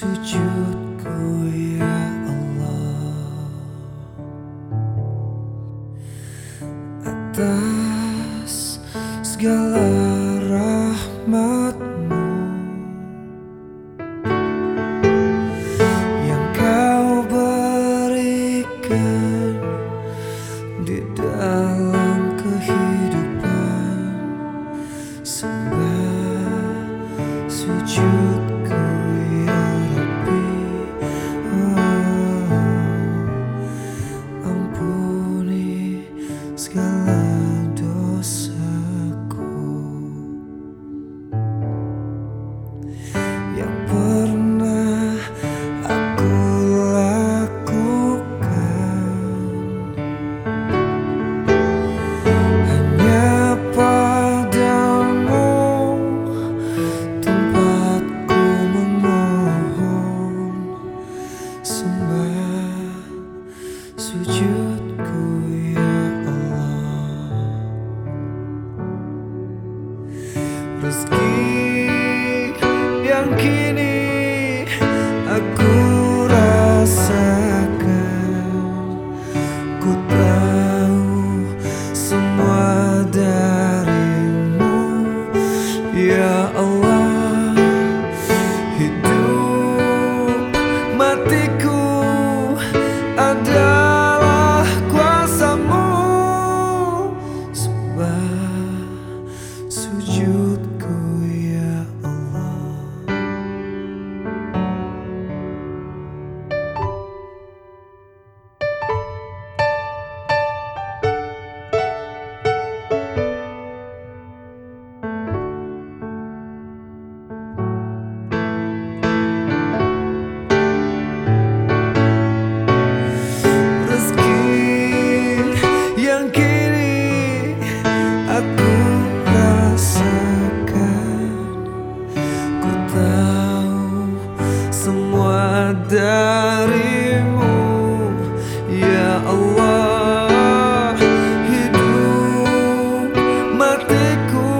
Sujudku ya Allah. Atas segala rahmatmu mungkin darimu. Ya Allah Hidup matiku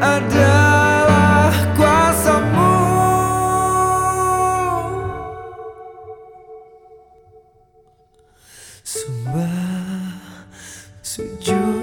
adalah kuasamu. Sembah sujud